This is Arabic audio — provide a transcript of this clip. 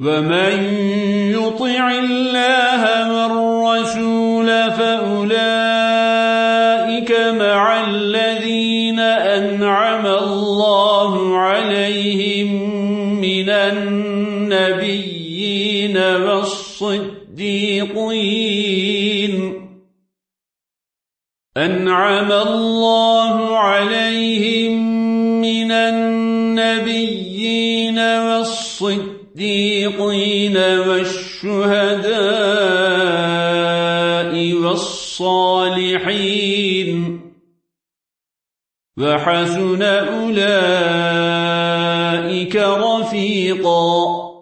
ومن يطع الله والرسول فأولئك مع الذين أنعم الله عليهم من النبيين والصديقين أنعم الله عليهم من النبيين والصديقين الصديقين والشهداء والصالحين وحسن أولئك رفيقاً